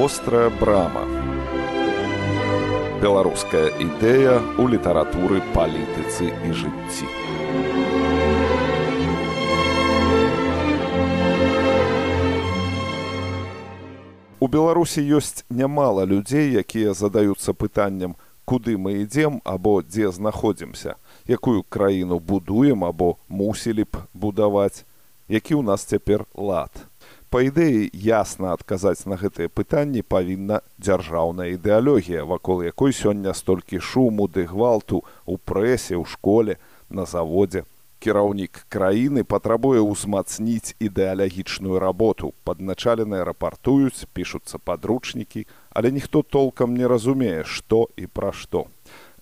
вострая брама. Беларуская ідэя ў літаратуры палітыцы і жыцці. У беларусі ёсць нямала людзей якія задаюцца пытанням куды мы ідзем або дзе знаходзімся якую краіну будуем або мусілі б будаваць які ў нас цяпер лад па ідэі ясна адказаць на гэтыя пытанні павінна дзяржаўная ідэалогія вакол якой сёння столькі шуму ды гвалту у прэсе ў школе на заводзе. Кіраўнік краіны патрабуе ўзмацніць ідэалагічную работу. Падначаленыя рапартуюць пішуцца падручнікі але ніхто толкам не разумее што і пра што.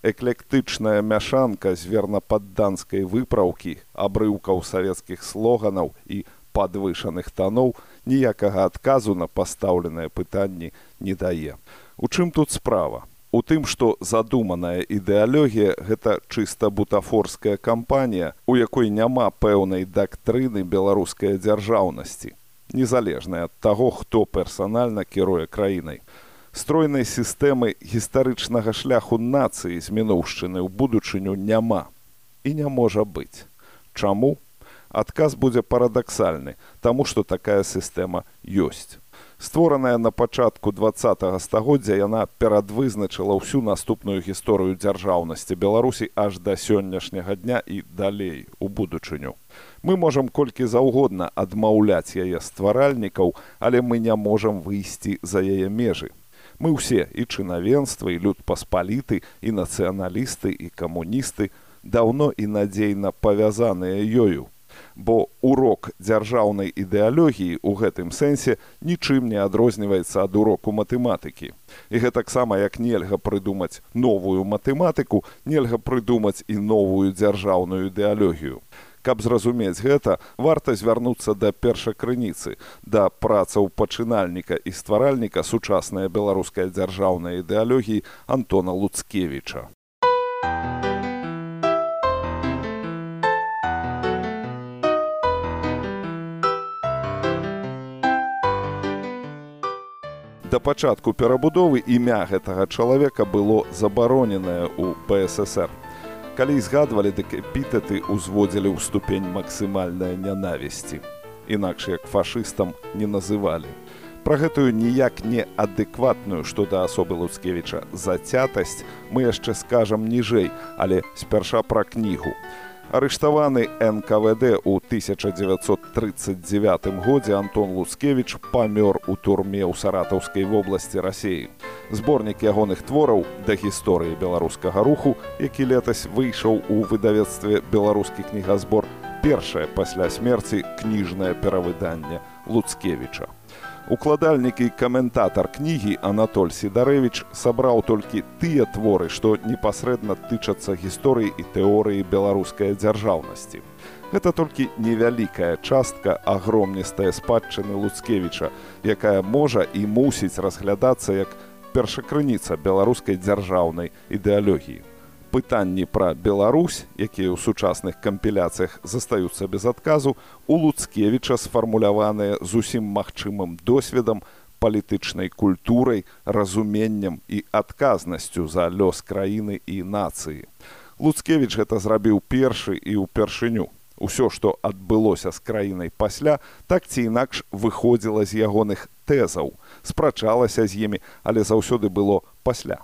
Эклектычная мяшанка з вернападданскай выпраўкі абрыўкаў савецкіх слоганаў і падвышаных таноў ніякага адказу на пастаўленыя пытанні не дае. У чым тут справа? У тым, што задуманая ідэалогія гэта чыста бутафорская кампанія, у якой няма пэўнай дактрыны беларускай дзяржаўнасці, незалежная ад таго, хто персанальна кіруе краінай. Стройнай сістэмы гістарычнага шляху нацыі з мінуўшчыны ў будучыню няма і не можа быць. Чаму адказ будзе парадаксальны, таму што такая сістэма ёсць. Створаная на пачатку два стагоддзя яна перадвызначыла ўсю наступную гісторыю дзяржаўнасці Беларусі аж да сённяшняга дня і далей у будучыню. Мы можам колькі заўгодна адмаўляць яе стваральнікаў, але мы не можам выйсці за яе межы. Мы ўсе і чынавенства і люд паспаліты і нацыяналісты і камуністы даўно і надзейна павязаныя ёю бо урок дзяржаўнай ідэалогіі ў гэтым сэнсе нічым не адрозніваецца ад уроку матэматыкі. І гэтаксама як нельга прыдумаць новую матэматыку, нельга прыдумаць і новую дзяржаўную ідэалогію. Каб зразумець гэта, варта звярнуцца да першакрыніцы, да працаў пачынальніка і стваральніка сучаснай беларускай дзяржаўнай ідэалогіі Антона Луцкевіча. Да пачатку перабудовы імя гэтага чалавека было забароненае ў ПСР. Калі згадвалі, дык эпітэты ўзводзілі ў ступень максімальнай нянавісці. Інакш як фашыстам не называлі. Пра гэтую ніяк не адэкватную, што да асобы Луцкевіча зацятасць мы яшчэ скажам ніжэй, але спярша пра кнігу. Арыштаваны НКВД ў 1939 годзе Антон Луцкевіч памёр у турме ў саратаўскай вобласці рассеі. Зборнік ягоных твораў да гісторыі беларускага руху, які летась выйшаў у выдавецтве беларускі кнігазбор першае пасля смерці кніжнае перавыданне Луцкевіча. Укладальнік і каментатар кнігі Анатоль Сідарэвіч сабраў толькі тыя творы, што непасрэдна тычацца гісторыі і тэорыі беларускай дзяржаўнасці. Гэта толькі невялікая частка агромністая спадчыны Луцкевіча, якая можа і мусіць разглядацца як першакрыніца беларускай дзяржаўнай ідэалогіі пытанні пра Беларусь, якія ў сучасных кампіляцыях застаюцца без адказу, у Луцкевіча сфармуляваныя зусім магчымым досведам, палітычнай культурай, разуменнем і адказнасцю за лёс краіны і нацыі. Луцкевіч гэта зрабіў першы і ўпершыню. Усё, што адбылося з краінай пасля, так ці інакш выходзіла з ягоных тэзаў, спрачалася з імі, але заўсёды было пасля.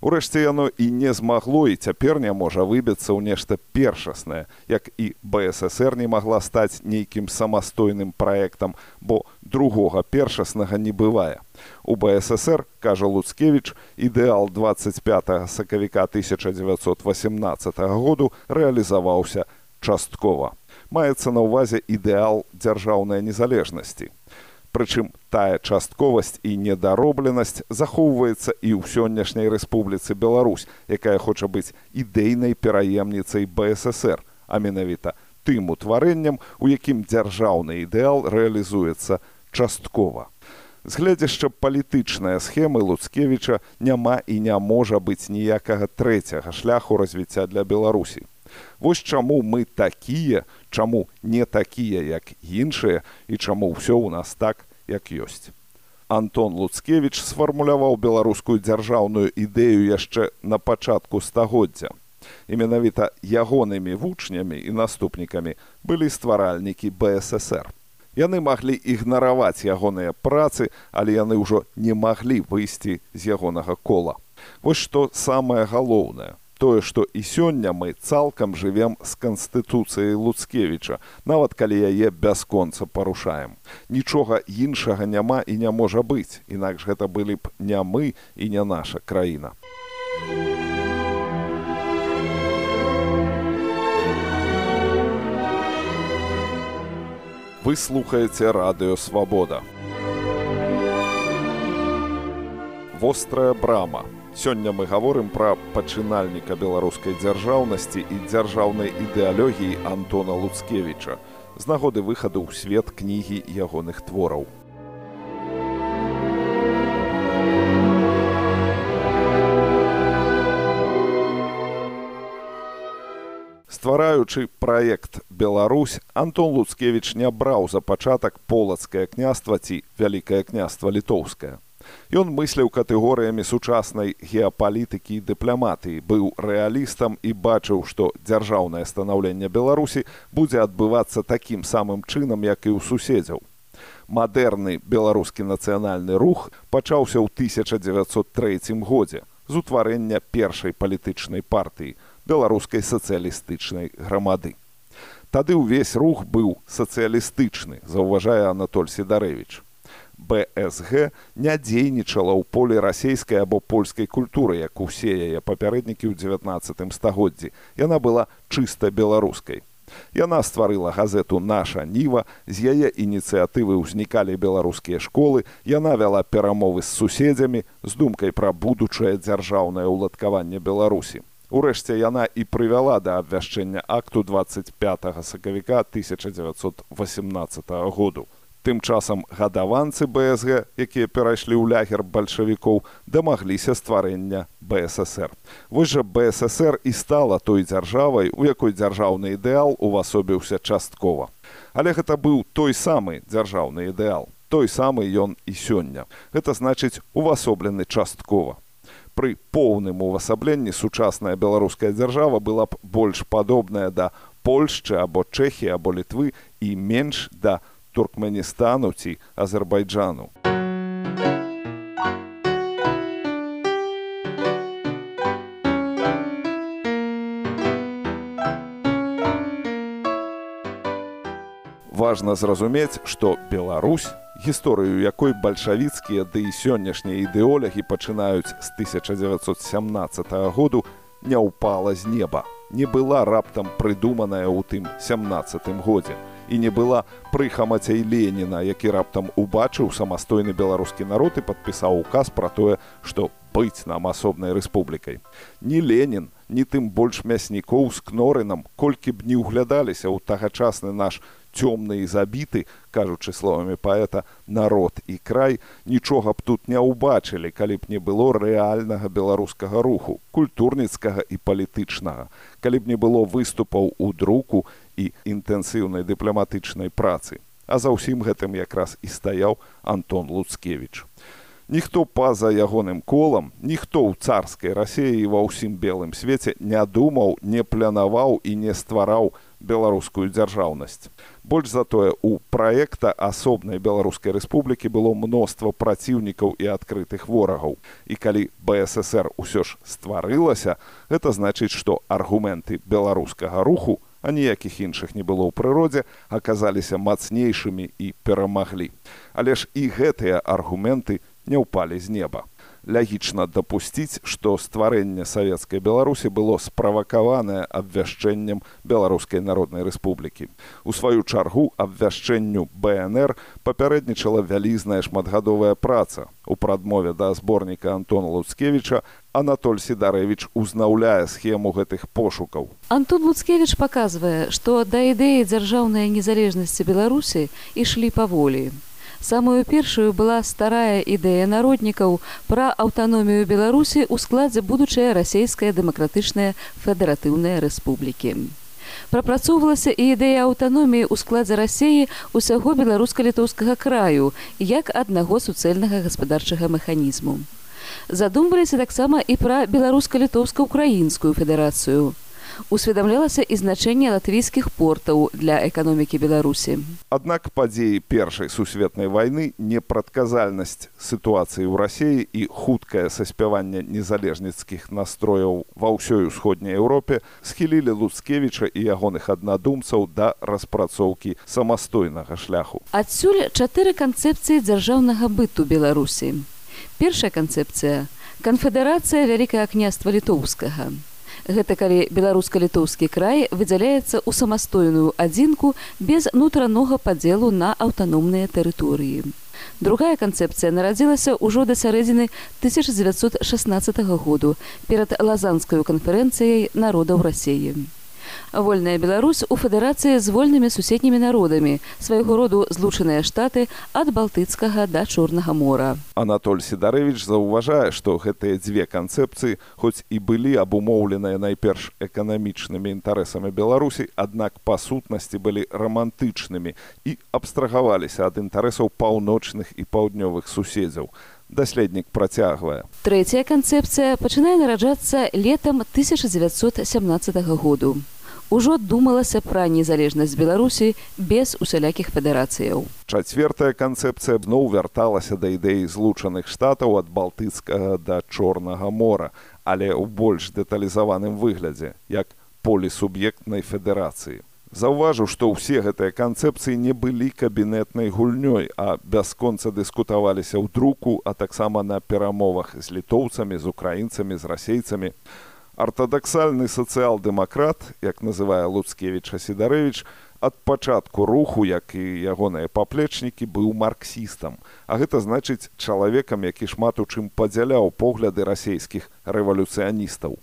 Урэшце яно і не змагло і цяпер не можа выбіцца ў нешта першаснае, як і БСР не магла стаць нейкім самастойным праектам, бо другога першаснага не бывае. У БСР, кажа Луцкевіч, ідэал 25 сакавіка 1918 году рэалізаваўся часткова. Маецца на ўвазе ідэал дзяржаўнай незалежнасці. Прычым тая частковасць і недаробленасць захоўваецца і ў сённяшняй рэспубліцы Беларусь, якая хоча быць ідэйнай пераемніцай БСР, а менавіта тым утварэннем, у якім дзяржаўны ідэал рэалізуецца часткова. З гледзяшча палітычнай схемы Луцкевіча няма і не можа быць ніякага трэцяга шляху развіцця для Беларусі. Вось чаму мы такія, чаму не такія, як іншыя і чаму ўсё ў нас так, як ёсць. Антон Луцкевіч сфармуляваў беларускую дзяржаўную ідэю яшчэ на пачатку стагоддзя. І менавіта ягонымі вучнямі і наступнікамі былі стваральнікі БССР. Яны маглі ігнараваць ягоныя працы, але яны ўжо не маглі выйсці з ягонага кола. Вось што самае галоўнае тое, што і сёння мы цалкам жывем з канстытуцыяй Луцкевіча, нават калі яе бясконца парушаем. Нічога іншага няма і не можа быць, інакш гэта былі б не мы і не наша краіна. Вы слухаеце радыё свабода. Вострая брама. Сёння мы гаворым пра пачынальніка беларускай дзяржаўнасці і дзяржаўнай ідэалогіі Антона Луцкевіча з нагоды выхаду ў свет кнігі ягоных твораў. ствараючы праект Беларусь Антон Луцкевіч не браў за пачатак полацкае княства ці вялікае княства літоўскае. Ён мысляў катэгорыямі сучаснай геапалітыкі і дыпламатыі, быў рэалістам і бачыў, што дзяржаўнае станаўленне Беларусі будзе адбывацца такім самым чынам, як і ў суседзяў. Мадэрны беларускі нацыянальны рух пачаўся ў 1903 годзе з утварэння першай палітычнай партыі беларускай сацыялістычнай грамады. Тады ўвесь рух быў сацыялістычны, заўважае Анатоль Сідарэвіч. БСГ не дзейнічала ў полі расійскай або польскай культуры, як усе яе папярэднікі ў 19 стагоддзі. Яна была чыста беларускай. Яна стварыла газету наша ніва з яе ініцыятывы ўзнікалі беларускія школы яна вяла перамовы з суседзямі з думкай пра будучае дзяржаўнае ўладкаванне беларусі Урэшце яна і прывяла да абвяшчэння акту 25 сакавіка 1918 году. Тым часам гадаванцы БСГ, якія перайшлі ў лягер бальшавікоў, дамагліся стварэння БССР. Вось жа БССР і стала той дзяржавай, у якой дзяржаўны ідэал увасобіўся часткова. Але гэта быў той самы дзяржаўны ідэал. Той самы ён і сёння. Гэта значыць увасоблены часткова пры поўным увасабленні сучасная беларуская дзяржава была б больш падобная да польшчы або чэхі або літвы і менш да туркменістану ці азербайджану. Важна зразумець што беларусь гісторыю якой бальшавіцкія ды і сённяшнія ідэолягі пачынаюць з 1917 году не ўпала з неба не была раптам прыдуманая ў тым 17 годзе і не была прыхамацяй леніна які раптам убачыў самастойны беларускі народ і падпісаў указ пра тое што быць нам асобнай рэспублікай. Не ленін ні тым больш мяснікоў з кнорынам колькі б не ўглядаліся ў тагачасны наш цёмны і забіты кажучы словамі паэта народ і край нічога б тут не ўбачылі калі б не было рэальнага беларускага руху культурніцкага і палітычнага. Калі б не было выступаў у друку і інтэнсіўнай дыпламатычнай працы. А за ўсім гэтым якраз і стаяў антон луцкевич ніхто па-за ягоным колам ніхто ў царскай рассеі ва ўсім белым свеце не думаў не планаваў і не ствараў беларускую дзяржаўнасць больш затое у праекта асобнай беларускай рэспублікі было мноства праціўнікаў і адкрытых ворагаў і калі бСр ўсё ж стварылася гэта значыць што аргументы беларускага руху а ніякіх іншых не было ў прыродзе аказаліся мацнейшымі і перамаглі але ж і гэтыя аргументы не ўпалі з неба лягічна дапусціць, што стварэнне савецкай беларусі было справакаванае абвяшчэннем беларускай народнай рэспублікі. У сваю чаргу абвяшчэнню БНР папярэднічала вялізная шматгадовая праца. У прадмове да зборніка Антона Луцкевіча Анатоль Сідарэвіч узнаўляе схему гэтых пошукаў. Антон Луцкевіч паказвае, што да ідэі дзяржаўнай незалежнасці Беларусі ішлі паволі. Самую першую была старая ідэя народнікаў пра аўтаномію Беларусі ў складзе будучая расійская дэмакратычная федэратыўная рэспублікі. Прапрацоўвалася і ідэя аўтаноміі ў складзе рассеі ўсяго беларуска-літоўскага краю як аднаго суцэльнага гаспадарчага механізму. Задумваліся таксама і пра беларуска-літоўска-украінскую федэрацыю усведамлялася і значэнне латвійскіх портаў для эканомікі беларусі. Аднак падзеі першай сусветнай вайны непрадказальнасць сітуацыі ў рассіі і хуткае саспяванне незалежніцкіх настрояў ва ўсёй усходняй еўропе схілілі луцкевіча і ягоных аднадумцаў да распрацоўкі самастойнага шляху. Адсюль чатыры канцэпцыі дзяржаўнага быту беларусі. Першая канцэпцыя канфедэрацыя вялікае княства літоўскага Гэта калі беларуска-літоўскі край выдзяляецца ў самастойную адзінку без нутранога падзелу на аўтаномныя тэрыторыі. Другая канцэпцыя нарадзілася ўжо да сярэдзіны 1916 году перад лазанскаю канферэнцыяй народаў рассеі вольная Беларусь у федэрацыі з вольнымі суседнімі народамі. Свайго роду злучаныя штаты ад балтыцкага да чорнага мора. Анатоль сідарэвич заўважае што гэтыя дзве канцэпцыі хоць і былі абумоўленыя найперш эканамічнымі інтарэсамі беларусій аднак па сутнасці былі рамантычнымі і абстрагаваліся ад інтарэсаў паўночных і паўднёвых суседзяў. Даследнік працягвае. Трэцяя канцэпцыя пачынае нараджацца летам 1917 году ужо думалася пра незалежнасць беларусі без усялякіх федэрацыяў. Чацвертая канцэпцыя зноў вярталася да ідэі злучаных штатаў ад балтыцкага да чорнага мора але ў больш дэталізаваным выглядзе як полісуб'ектнай федэрацыі. Заўважыў што ўсе гэтыя канцэпцыі не былі кабінетнай гульнёй а бясконца дыскутаваліся ў друку а таксама на перамовах з літоўцамі з украінцамі з расейцамі артадаксальны сацыял-дэмакрат як называе луцкевіча сідарэвич ад пачатку руху як і ягоныя паплечнікі быў марксістам. А гэта значыць чалавекам які шмат у чым падзяляў погляды расійскіх рэвалюцыяністаў.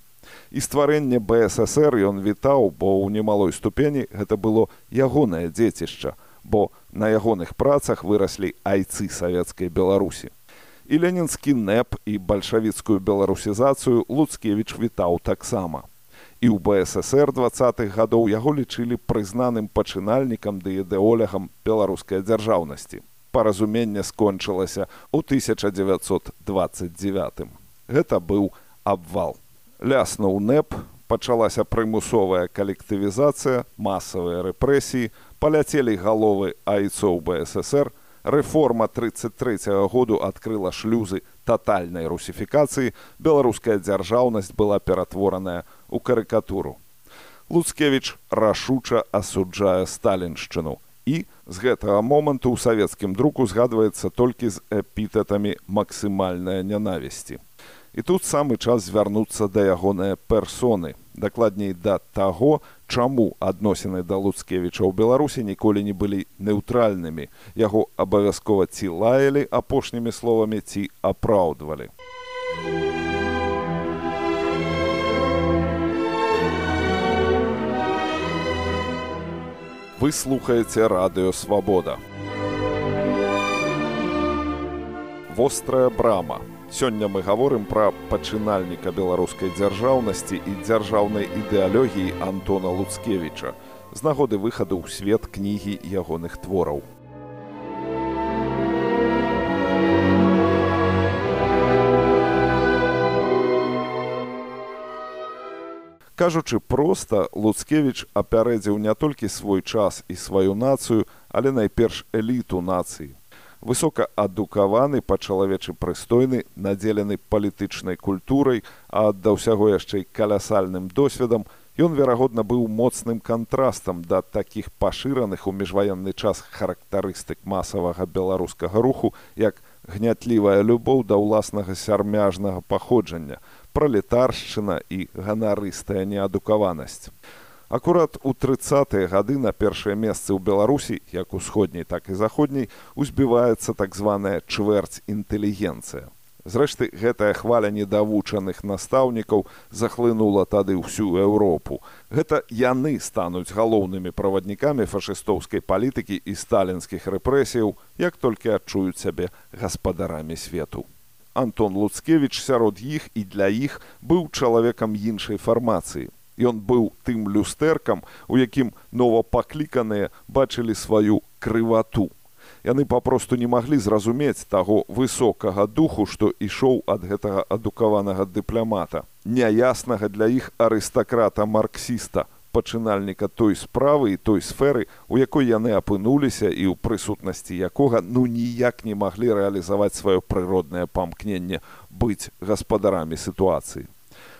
І стварэнне бсср ён вітаў бо ў немалой ступені гэта было ягонае дзецішча бо на ягоных працах выраслі айцы савецкай беларусі і ленінскі нэп і бальшавіцкую беларусізацыю луцкевич вітаў таксама. І ў бсср двадцатых гадоў яго лічылі прызнаным пачынальнікам ды ідэолягам беларускай дзяржаўнасці. Паразуменне скончылася ў 1929 гэта быў абвал. Ляснуў нэп пачалася прымусовая калектывізацыя масавыя рэпрэсіі паляцелі галовы айцоў бсср рэформа 33 -го году адкрыла шлюзы татальнай русіфікацыі беларуская дзяржаўнасць была ператвораная ў карыкатуру луцкевич рашуча асуджае сталіншчыну і з гэтага моманту ў савецкім друку згадваецца толькі з эпітэтамі максімальная нянавісці і тут самы час звярнуцца да ягоныя персоны дакладней да таго чаму адносіны да луцкевіча ў беларусі ніколі не былі неўтральнымі яго абавязкова ці лаялі апошнімі словамі ці апраўдвалі. Вы слухаеце радыё свабода. Вострая брама Сёння мы гаворым пра пачынальніка беларускай дзяржаўнасці і дзяржаўнай ідэалогіі Антона Луцкевіча з нагоды выхаду ў свет кнігі ягоных твораў. Кажучы проста, Луцкевіч апярэдзіў не толькі свой час і сваю нацыю, але найперш эліту нацыі высокаадукаваны па-чалавечы прыстойны надзелены палітычнай культурай а да ўсяго яшчэ калясальным досведам ён верагодна быў моцным кантрастам да такіх пашыраных у міжваенны час характарыстык масавага беларускага руху як гнятлівая любоў да ўласнага сярмяжнага паходжання пралетаршчына і ганарыстая неадукаванасць Акурат у трыцатыя гады на першае месцы ў Беларусі, як усходняй, так і заходняй, узбіваецца так званая чвэрць інтэлігенцыя. Зрэшты, гэтая хваля недавучаных настаўнікаў захлынула тады ўсю Еўропу. Гэта яны стануць галоўнымі праваднікамі фашыстоўскай палітыкі і сталінскіх рэпрэсіяў, як толькі адчуюць сябе гаспадарамі свету. Антон Луцкевіч сярод іх і для іх быў чалавекам іншай фармацыі Ён быў тым люстэркам, у якім новапакліканыя бачылі сваю крывату. Яны папросту не маглі зразумець таго высокага духу, што ішоў ад гэтага адукаванага дыпламата, няяснага для іх арыстакрата марксіста, пачынальніка той справы і той сферы, у якой яны апынуліся і ў прысутнасці якога ну ніяк не маглі рэалізаваць сваё прыроднае памкненне быць гаспадарамі сітуацыі.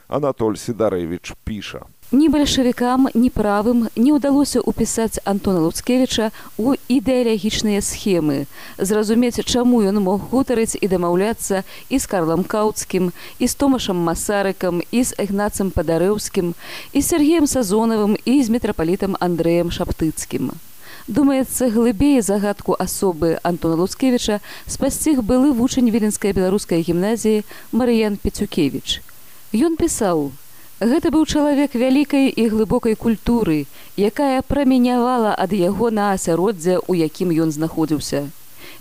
Анатоль Сідарэвіч піша: Ні бальшавікам, ні правым не ўдалося ўпісаць Антона Луцкевіча ў ідэалагічныя схемы, зразумець, чаму ён мог гутарыць і дамаўляцца і з Карлам Каўцкім, і з Томашам Масарыкам, і з Эгнацам Падарэўскім, і з Сергеем Сазонавым і з мітрапалітам Андрэем Шаптыцкім. Думаецца, глыбей загадку асобы Антона Луцкевіча спасціг былы вучань віленскай беларускай гімназіі Марыян Пецюкевіч. Ён пісаў: Гэта быў чалавек вялікай і глыбокай культуры, якая праменявала ад яго на асяроддзе, у якім ён знаходзіўся.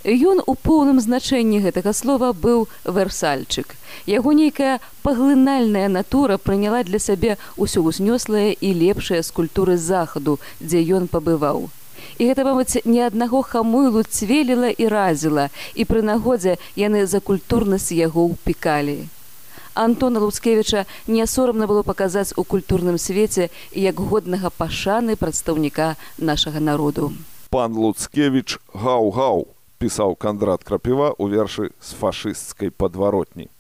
Ён у поўным значэнні гэтага слова быў версальчык. Яго нейкая паглынальная натура прыняла для сябе ўсё ўзнёслае і лепшае з культуры захаду, дзе ён пабываў. І гэта мабыць ні аднаго хамуйлу цвеліла і разіла, і пры нагодзе яны за культурнасць яго ўпікалі. Антона Луцкевіча не сорамна было паказаць у культурным свеце як годнага пашаны прадстаўніка нашага народу. Пан Луцкевіч гау-гау пісаў кандрат крапіва ў вершы з фашысцкай падваротні.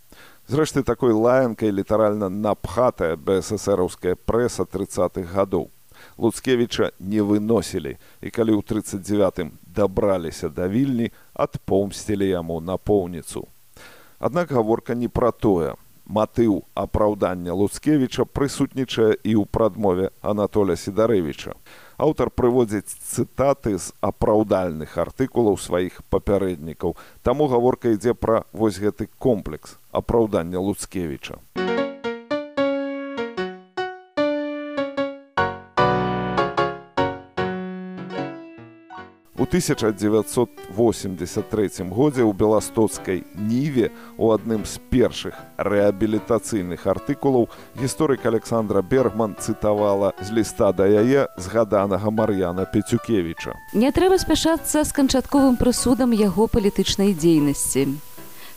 Зрэшты такой лаянкай літаральна напхатая бСсраўская прэса 30х гадоў. Луцкевіча не выносілі і калі ў 39 дабраліся да вільні, адпомсцілі яму напоўніцу. Аднак гаворка не пра тое, матыў апраўдання луцкевіча прысутнічае і ў прадмове анатоля сідарэвіча аўтар прыводзіць цытаты з апраўдальных артыкулаў сваіх папярэднікаў. Таму гаворка ідзе пра вось гэты комплекс апраўдання луцкевіча. У 1983 годзе ў беластоцкай ніве у адным з першых рэабілітацыйных артыкулаў гісторык Александра Бергман цытавала з ліста да яе згаданага Мар'яна Пецюкевіча. Не трэба спяшацца з канчатковым прысудам яго палітычнай дзейнасці.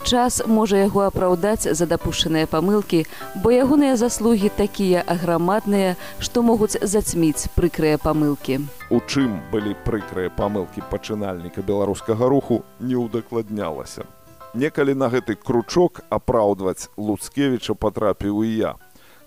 Час можа яго апраўдаць за дапушчаныя памылкі, бо ягоныя заслугі такія аграмадныя, што могуць зацьміць прыкрыя памылкі. У чым былі прыкрыя памылкі пачынальніка беларускага руху не ўдакладнялася. Некалі на гэты кручок апраўдваць Луцкевіча патрапіў і я.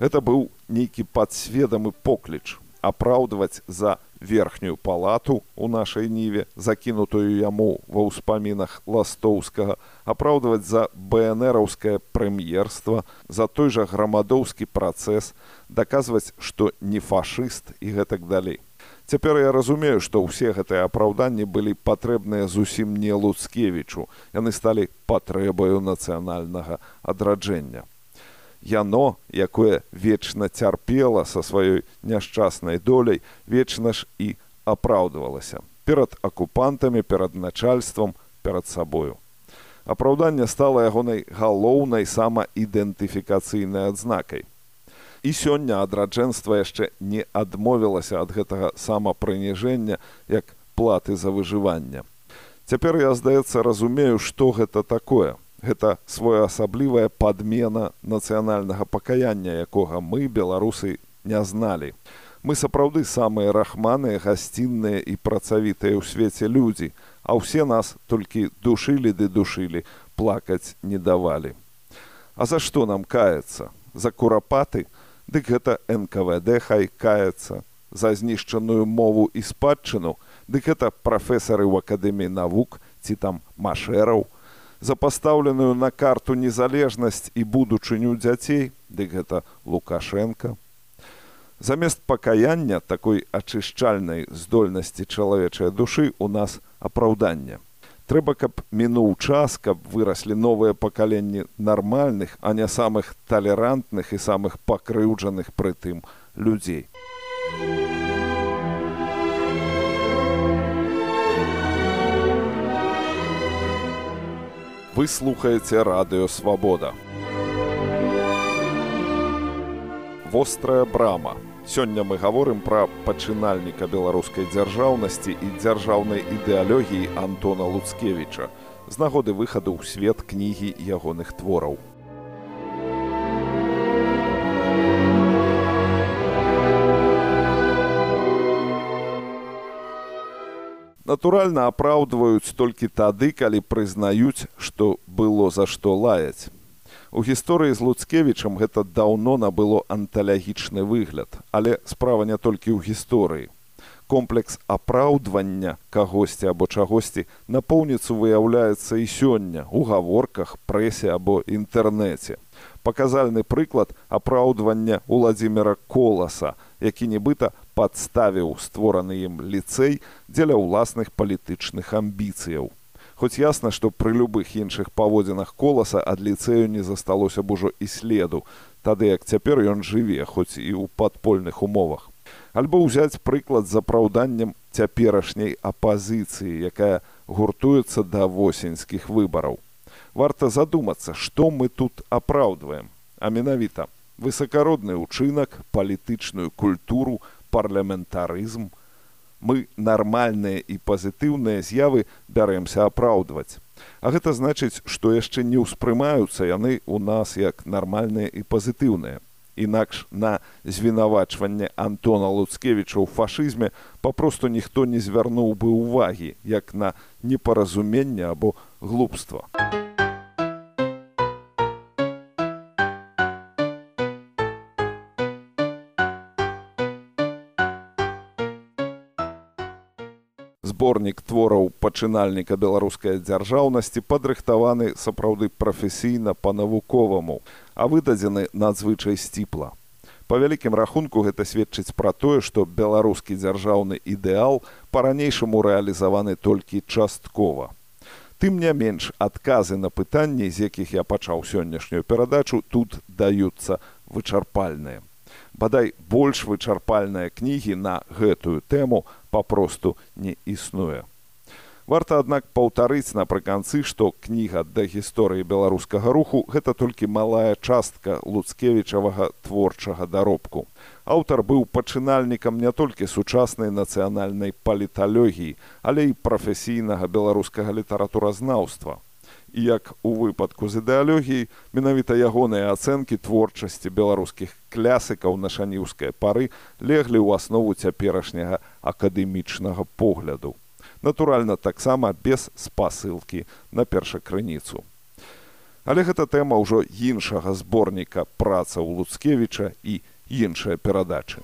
Гэта быў нейкі падсведамы покліч, апраўдваць за верхнюю палату у нашай ніве, закінутую яму ва ўспамінах ластоўскага, апраўдваць за бнраўскае прэм'ерства, за той жа грамадоўскі працэс, даказваць, што не фашыст і гэтак далей. Цяпер я разумею, што ўсе гэтыя апраўданні былі патрэбныя зусім не луцкевічу. Яны сталі патрэбаю нацыянальнага адраджэння яно якое вечна цярпела са сваёй няшчаснай доляй вечна ж і апраўдвалася перад акупантамі перад начальствам перад сабою. Апраўданне стала ягонай галоўнай самаідэнтыфікацыйнай адзнакай. І сёння адраджэнства яшчэ не адмовілася ад гэтага самапрыніжэння як платы за выжыванне. Цяпер я здаецца разумею што гэта такое гэта своеасаблівая падмена нацыянальнага пакаяння якога мы беларусы не зналі. Мы сапраўды самыя рахманыя гасцінныя і працавітыя ў свеце людзі а ўсе нас толькі душылі ды душылі плакаць не давалі. А за што нам каецца? За курапаты? Дык гэта нквд хай каецца за знішчаную мову і спадчыну. Дык гэта прафесары ў акадэміі навук ці там машэраў за пастаўленую на карту незалежнасць і будучыню дзяцей, дык гэта Лукашенко. Замест пакаяння такой ачышчальнай здольнасці чалавечай душы у нас апраўдання. Трэба, каб мінуў час, каб выраслі новыя пакаленні нармальных, а не самых талерантных і самых пакрыўджаных прытым людзей. Вы слухаеце радыё свабода. Вострая брама Сёння мы гаворым пра пачынальніка беларускай дзяржаўнасці і дзяржаўнай ідэалогіі Антона Луцкевіча з нагоды выхаду ў свет кнігі ягоных твораў. Натуральна апраўдваюць толькі тады, калі прызнаюць, што было за што лаяць. У гісторыі з Луцкевічам гэта даўно набыло анталагічны выгляд, але справа не толькі ў гісторыі. Комплекс апраўдвання кагосьці або чагосьці напоўніцу выяўляецца і сёння у гаворках, прэсе або інтэрнэце. Паказальны прыклад апраўдвання Уладзіміра Коласа, які нібыта падставіў створаны ім ліцэй дзеля ўласных палітычных амбіцыяў хоць ясна што пры любых іншых паводзінах коласа ад ліцэю не засталося б ужо і следу тады як цяпер ён жыве хоць і ў падпольных умовах. Альбо ўзяць прыклад з апраўданнем цяперашняй апазіцыі якая гуртуецца да восеньскіх выбараў варта задумацца што мы тут апраўдваем а менавіта высакародны ўчынак палітычную культуру парламентарызм мы нармальныя і пазітыўныя з'явы бярэмся апраўдваць. А гэта значыць, што яшчэ не ўспрымаюцца яны ў нас як нармальныя і пазітыўныя. Інакш на звінавачванне Антона Луцкевіча ў фашызме папросту ніхто не звярнуў бы ўвагі, як на непаразуменне або глупства. Зборнік твораў пачынальніка беларускай дзяржаўнасці падрыхтаваны сапраўды прафесійна па-навуковаму, а выдадзены надзвычай сціпла. Па вялікім рахунку гэта сведчыць пра тое, што беларускі дзяржаўны ідэал па-ранейшаму рэалізаваны толькі часткова. Тым не менш адказы на пытанні, з якіх я пачаў сённяшнюю перадачу, тут даюцца вычарпальныя бадай больш вычарпальныя кнігі на гэтую тэму папросту не існуе. Варта, аднак паўтарыць напрыканцы, што кніга да гісторыі беларускага руху гэта толькі малая частка луцкевічавага творчага даробку. Аўтар быў пачынальнікам не толькі сучаснай нацыянальнай паліталогіі, але і прафесійнага беларускага літаратуразнаўства і як у выпадку з ідэалогіяй менавіта ягоныя ацэнкі творчасці беларускіх клясыкаў на шаніўскай пары леглі ў аснову цяперашняга акадэмічнага погляду. Натуральна, таксама без спасылкі на першакрыніцу. Але гэта тэма ўжо іншага зборніка праца ў Луцкевіча і іншыя перадачы.